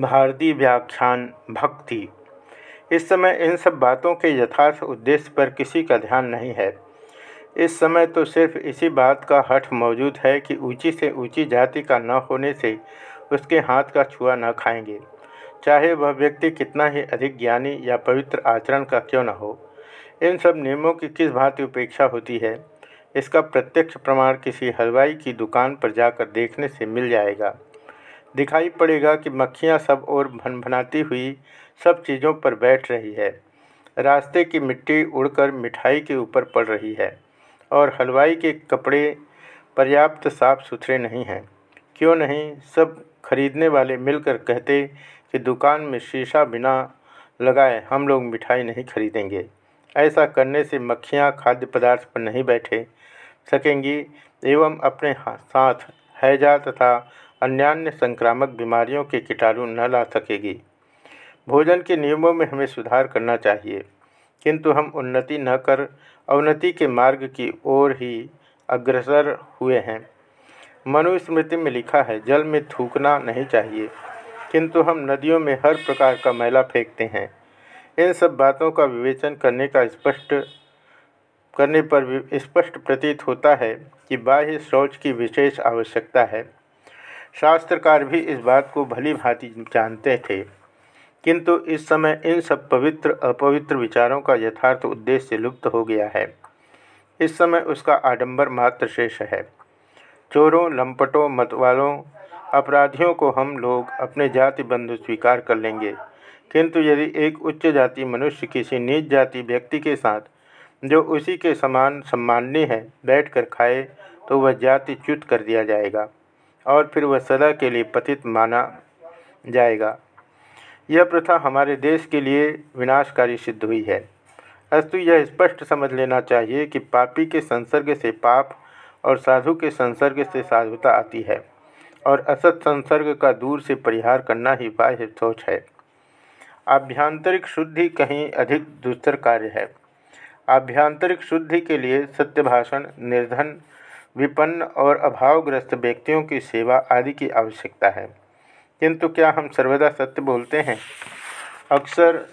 भारतीय व्याख्यान भक्ति। इस समय इन सब बातों के यथार्थ उद्देश्य पर किसी का ध्यान नहीं है। इस समय तो सिर्फ़ इसी बात का हठ मौजूद है कि ऊँची से ऊँची जाति का न होने से उसके हाथ का छुआ न खाएँगे। चाहे वह व्यक्ति कितना ही अधिक ज्ञानी या पवित्र आचरण का क्यों न हो। इन सब नियमों की किस भांति उपेक्षा होती है? इसका प्रत्यक्ष प्रमाण किसी हलवाई की दुकान पर जाकर देखने से मिल जाएगा। दिखाई पड़ेगा कि मक्खियाँ सब और भनभनाती हुई सब चीज़ों पर बैठ रही है। रास्ते की मिट्टी उड़कर मिठाई के ऊपर पड़ रही है और हलवाई के कपड़े पर्याप्त साफ़ सुथरे नहीं हैं। क्यों नहीं? सब खरीदने वाले मिलकर कहते कि दुकान में शीशा बिना लगाए हम लोग मिठाई नहीं खरीदेंगे। ऐसा करने से मक्खियाँ खाद्य पदार्थ पर नहीं बैठे सकेंगी एवं अपने साथ हैजा तथा अन्यान्य संक्रामक बीमारियों के कीटाणु न ला सकेगी। भोजन के नियमों में हमें सुधार करना चाहिए, किंतु हम उन्नति न कर अवनति के मार्ग की ओर ही अग्रसर हुए हैं। मनुस्मृति में लिखा है, जल में थूकना नहीं चाहिए, किंतु हम नदियों में हर प्रकार का मैला फेंकते हैं। इन सब बातों का विवेचन करने का स्पष्ट करने पर भी स्पष्ट प्रतीत होता है कि बाह्य शौच की विशेष आवश्यकता है। शास्त्रकार भी इस बात को भली भांति जानते थे। किंतु इस समय इन सब पवित्र, अपवित्र विचारों का यथार्थ उद्देश्य लुप्त हो गया है। इस समय उसका आडंबर मात्र शेष है। चोरों, लंपटों, मतवालों, अपराधियों को हम लोग अपने जाति बंधु स्वीकार कर लेंगे। किंतु यदि एक उच्च जाति मनुष्य किसी नीच जाति व्यक्ति के साथ जो उसी के समान सम्माननीय है, बैठकर खाए तो वह जाति च्युत कर दिया जाएगा और फिर वह सदा के लिए पतित माना जाएगा। यह प्रथा हमारे देश के लिए विनाशकारी सिद्ध हुई है। अस्तु, यह स्पष्ट समझ लेना चाहिए कि पापी के संसर्ग से पाप और साधु के संसर्ग से साधुता आती है और असत संसर्ग का दूर से परिहार करना ही बाह्य सोच है। आभ्यांतरिक शुद्धि कहीं अधिक दुस्तर कार्य है। आभ्यंतरिक शुद्धि के लिए सत्य भाषण, निर्धन, विपन्न और अभावग्रस्त व्यक्तियों की सेवा आदि की आवश्यकता है। किंतु क्या हम सर्वदा सत्य बोलते हैं? अक्सर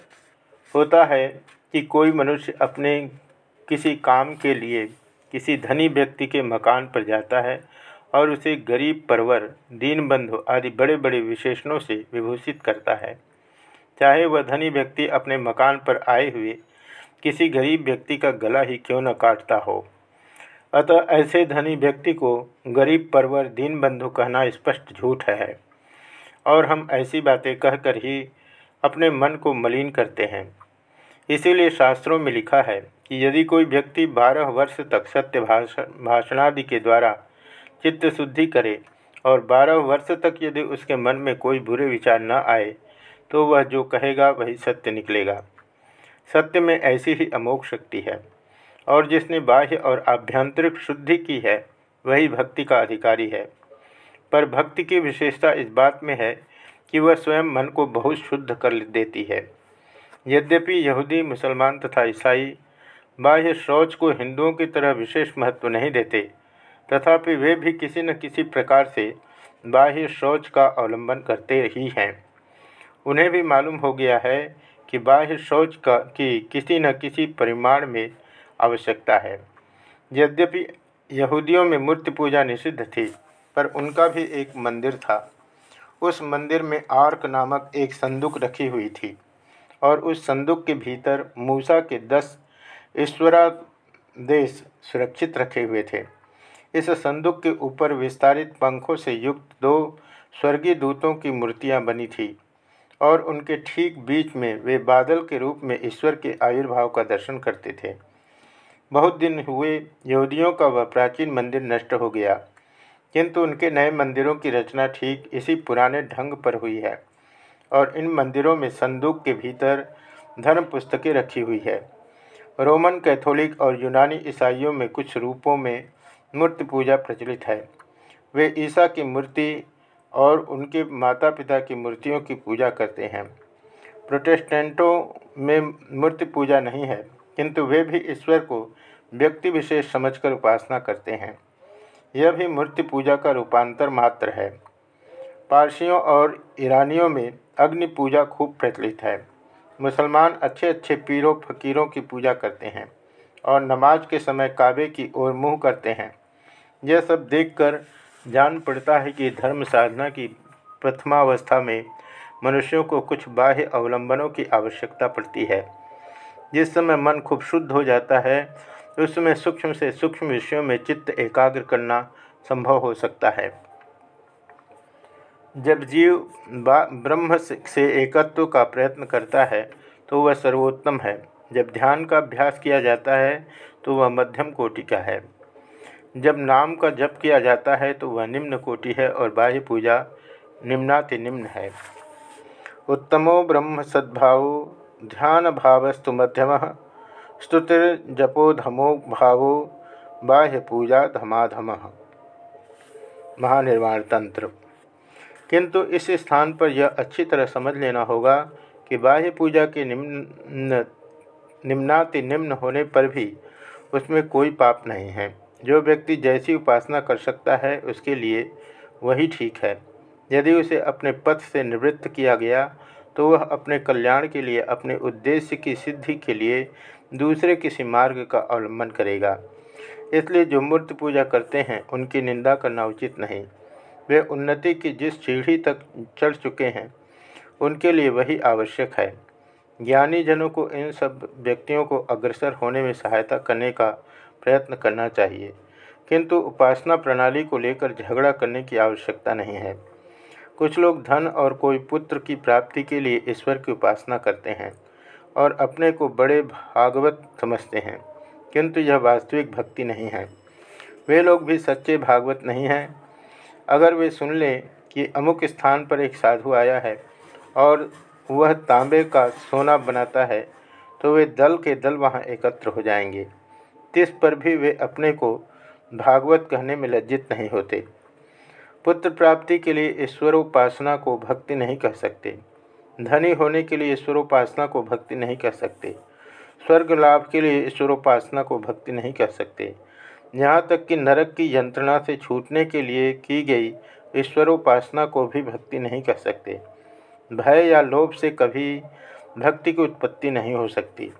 होता है कि कोई मनुष्य अपने किसी काम के लिए किसी धनी व्यक्ति के मकान पर जाता है और उसे गरीब परवर, दीनबंधु आदि बड़े बड़े विशेषणों से विभूषित करता है। चाहे वह धनी व्यक्ति अपने मकान पर आए हुए किसी गरीब व्यक्ति का गला ही क्यों न काटता हो? अतः ऐसे धनी व्यक्ति को गरीब परवर दीन बंधु कहना स्पष्ट झूठ है। और हम ऐसी बातें कहकर ही अपने मन को मलिन करते हैं। इसीलिए शास्त्रों में लिखा है कि यदि कोई व्यक्ति बारह वर्ष तक सत्य भाषण भाषणादि के द्वारा चित्त शुद्धि करे और बारह वर्ष तक यदि उसके मन में कोई बुरे विचार न आए तो वह जो कहेगा वही सत्य निकलेगा। सत्य में ऐसी ही अमोघ शक्ति है। और जिसने बाह्य और आभ्यंतरिक शुद्धि की है, वही भक्ति का अधिकारी है। पर भक्ति की विशेषता इस बात में है कि वह स्वयं मन को बहुत शुद्ध कर देती है। यद्यपि यहूदी, मुसलमान तथा ईसाई बाह्य शौच को हिंदुओं की तरह विशेष महत्व नहीं देते, तथापि वे भी किसी न किसी प्रकार से बाह्य शौच का अवलंबन करते ही हैं। उन्हें भी मालूम हो गया है कि बाह्य शौच का की किसी न किसी परिमाण में आवश्यकता है। यद्यपि यहूदियों में मूर्ति पूजा निषिद्ध थी, पर उनका भी एक मंदिर था। उस मंदिर में आर्क नामक एक संदूक रखी हुई थी और उस संदूक के भीतर मूसा के दस ईश्वरादेश सुरक्षित रखे हुए थे। इस संदूक के ऊपर विस्तारित पंखों से युक्त दो स्वर्गीय दूतों की मूर्तियाँ बनी थी। और उनके ठीक बीच में वे बादल के रूप में ईश्वर के आयुर्भाव का दर्शन करते थे। बहुत दिन हुए, यहूदियों का वह प्राचीन मंदिर नष्ट हो गया। किंतु उनके नए मंदिरों की रचना ठीक इसी पुराने ढंग पर हुई है और इन मंदिरों में संदूक के भीतर धर्म पुस्तकें रखी हुई है। रोमन कैथोलिक और यूनानी ईसाइयों में कुछ रूपों में मूर्ति पूजा प्रचलित है। वे ईसा की मूर्ति और उनके माता पिता की मूर्तियों की पूजा करते हैं। प्रोटेस्टेंटों में मूर्ति पूजा नहीं है, किंतु वे भी ईश्वर को व्यक्ति विशेष समझकर उपासना करते हैं। यह भी मूर्ति पूजा का रूपांतर मात्र है। पारसियों और ईरानियों में अग्नि पूजा खूब प्रचलित है। मुसलमान अच्छे अच्छे पीरों, फकीरों की पूजा करते हैं और नमाज़ के समय काबे की ओर मुँह करते हैं। यह सब देखकर जान पड़ता है कि धर्म साधना की प्रथमावस्था में मनुष्यों को कुछ बाह्य अवलंबनों की आवश्यकता पड़ती है। जिस समय मन खूब शुद्ध हो जाता है, उस समय सूक्ष्म से सूक्ष्म विषयों में चित्त एकाग्र करना संभव हो सकता है। जब जीव ब्रह्म से एकत्व का प्रयत्न करता है तो वह सर्वोत्तम है। जब ध्यान का अभ्यास किया जाता है तो वह मध्यम कोटि का है। जब नाम का जप किया जाता है तो वह निम्न कोटि है और बाह्य पूजा निम्नाति निम्न है। उत्तमो ब्रह्म सद्भाव ध्यान भावस्तु मध्यम, स्तुतिर्जपोधमो भावो, बाह्य पूजा धमाधम। महानिर्वाण तंत्र। किंतु इस स्थान पर यह अच्छी तरह समझ लेना होगा कि बाह्य पूजा के निम्न, निम्नाति निम्न होने पर भी उसमें कोई पाप नहीं है। जो व्यक्ति जैसी उपासना कर सकता है उसके लिए वही ठीक है। यदि उसे अपने पथ से निवृत्त किया गया तो वह अपने कल्याण के लिए, अपने उद्देश्य की सिद्धि के लिए दूसरे किसी मार्ग का अवलंबन करेगा। इसलिए जो मूर्ति पूजा करते हैं, उनकी निंदा करना उचित नहीं। वे उन्नति की जिस सीढ़ी तक चढ़ चुके हैं, उनके लिए वही आवश्यक है। ज्ञानी जनों को इन सब व्यक्तियों को अग्रसर होने में सहायता करने का प्रयत्न करना चाहिए। किंतु उपासना प्रणाली को लेकर झगड़ा करने की आवश्यकता नहीं है। कुछ लोग धन और कोई पुत्र की प्राप्ति के लिए ईश्वर की उपासना करते हैं और अपने को बड़े भागवत समझते हैं, किंतु यह वास्तविक भक्ति नहीं है। वे लोग भी सच्चे भागवत नहीं हैं। अगर वे सुन लें कि अमुक स्थान पर एक साधु आया है और वह तांबे का सोना बनाता है तो वे दल के दल वहाँ एकत्र हो जाएँगे। तिस पर भी वे अपने को भागवत कहने में लज्जित नहीं होते। पुत्र प्राप्ति के लिए ईश्वरोपासना को भक्ति नहीं कह सकते। धनी होने के लिए ईश्वरोपासना को भक्ति नहीं कह सकते। स्वर्ग लाभ के लिए ईश्वरोपासना को भक्ति नहीं कह सकते। यहाँ तक कि नरक की यंत्रणा से छूटने के लिए की गई ईश्वरोपासना को भी भक्ति नहीं कह सकते। भय या लोभ से कभी भक्ति की उत्पत्ति नहीं हो सकती।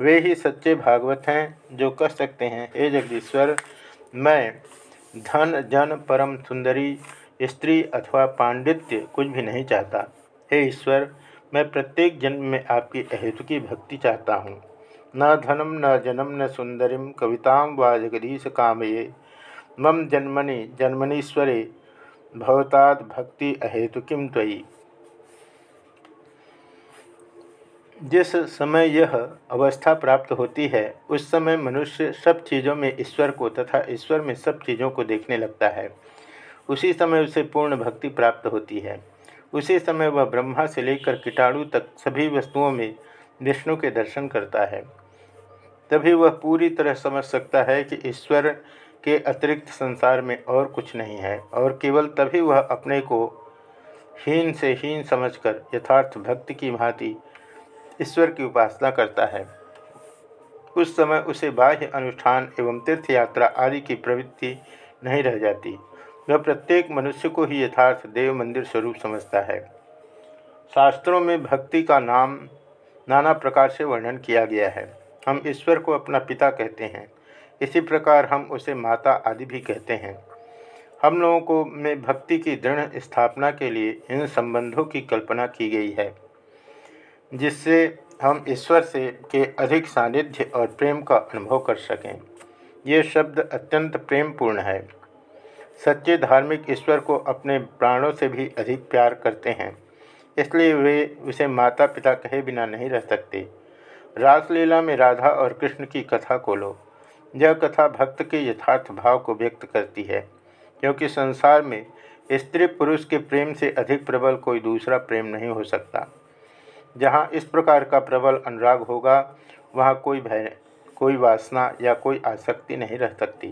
वे ही सच्चे भागवत हैं जो कह सकते हैं, हे जगदीश्वर, मैं धन, जन, परम, सुंदरी, स्त्री अथवा पांडित्य कुछ भी नहीं चाहता। हे ईश्वर, मैं प्रत्येक जन्म में आपकी अहेतु की भक्ति चाहता हूँ। न धनम, न जनम, न सुंदरी कविता व जगदीश कामये। मम जन्मनि, जन्मनीश्वरे, भवताद भक्ति अहेतु किम त्वयि? जिस समय यह अवस्था प्राप्त होती है, उस समय मनुष्य सब चीज़ों में ईश्वर को तथा ईश्वर में सब चीज़ों को देखने लगता है। उसी समय उसे पूर्ण भक्ति प्राप्त होती है। उसी समय वह ब्रह्मा से लेकर कीटाणु तक सभी वस्तुओं में विष्णु के दर्शन करता है। तभी वह पूरी तरह समझ सकता है कि ईश्वर के अतिरिक्त संसार में और कुछ नहीं है और केवल तभी वह अपने को हीन से हीन समझकर यथार्थ भक्ति की भांति ईश्वर की उपासना करता है। उस समय उसे बाह्य अनुष्ठान एवं तीर्थ यात्रा आदि की प्रवृत्ति नहीं रह जाती। वह प्रत्येक मनुष्य को ही यथार्थ देव मंदिर स्वरूप समझता है। शास्त्रों में भक्ति का नाम नाना प्रकार से वर्णन किया गया है। हम ईश्वर को अपना पिता कहते हैं। इसी प्रकार हम उसे माता आदि भी कहते हैं। हम लोगों को में भक्ति की दृढ़ स्थापना के लिए इन संबंधों की कल्पना की गई है। जिससे हम ईश्वर से, के अधिक सानिध्य और प्रेम का अनुभव कर सकें। ये शब्द अत्यंत प्रेमपूर्ण है। सच्चे धार्मिक ईश्वर को अपने प्राणों से भी अधिक प्यार करते हैं। इसलिए वे, उसे माता पिता कहे बिना नहीं रह सकते। रासलीला में राधा और कृष्ण की कथा को लो यह कथा भक्त के यथार्थ भाव को व्यक्त करती है, क्योंकि संसार में स्त्री पुरुष के प्रेम से अधिक प्रबल कोई दूसरा प्रेम नहीं हो सकता। जहाँ इस प्रकार का प्रबल अनुराग होगा, वहाँ कोई भय, कोई वासना या कोई आसक्ति नहीं रह सकती।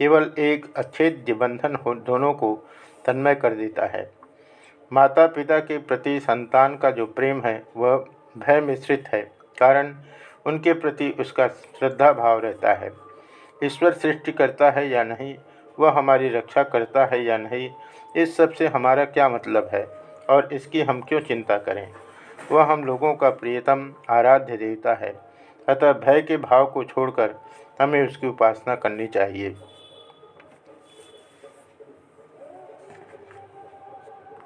केवल एक अच्छेद्य बंधन हो, दोनों को तन्मय कर देता है। माता पिता के प्रति संतान का जो प्रेम है, वह भय मिश्रित है, कारण उनके प्रति उसका श्रद्धा भाव रहता है। ईश्वर सृष्टि करता है या नहीं, वह हमारी रक्षा करता है या नहीं, इस सबसे हमारा क्या मतलब है, और इसकी हम क्यों चिंता करें? वह हम लोगों का प्रियतम आराध्य देवता है। अतः भय के भाव को छोड़कर हमें उसकी उपासना करनी चाहिए।